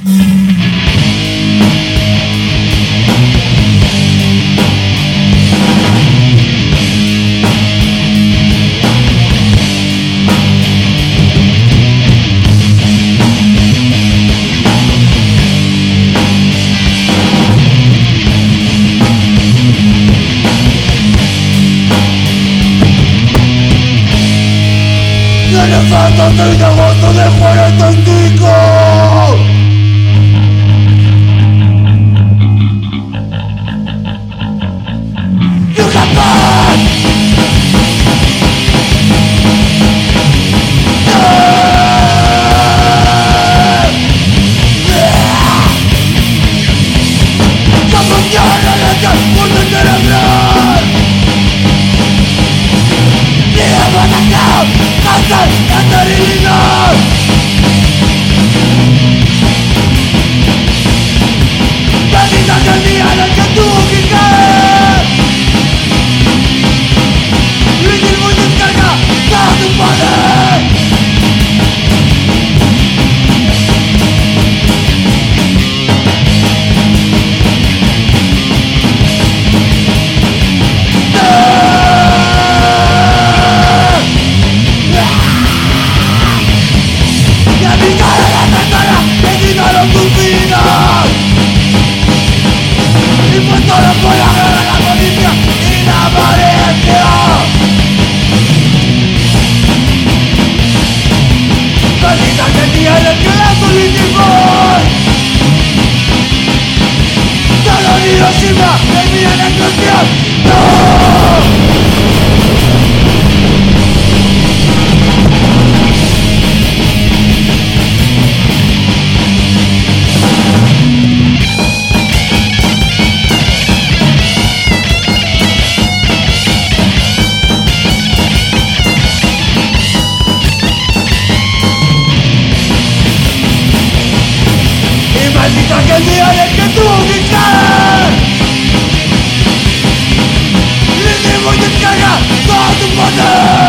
Nire zartatzen dagoztu de fuera estantiko! Dia menangkap Kasar yang teringat Unión Industrial. ¡No! maldita genial el que tú dictaste honor.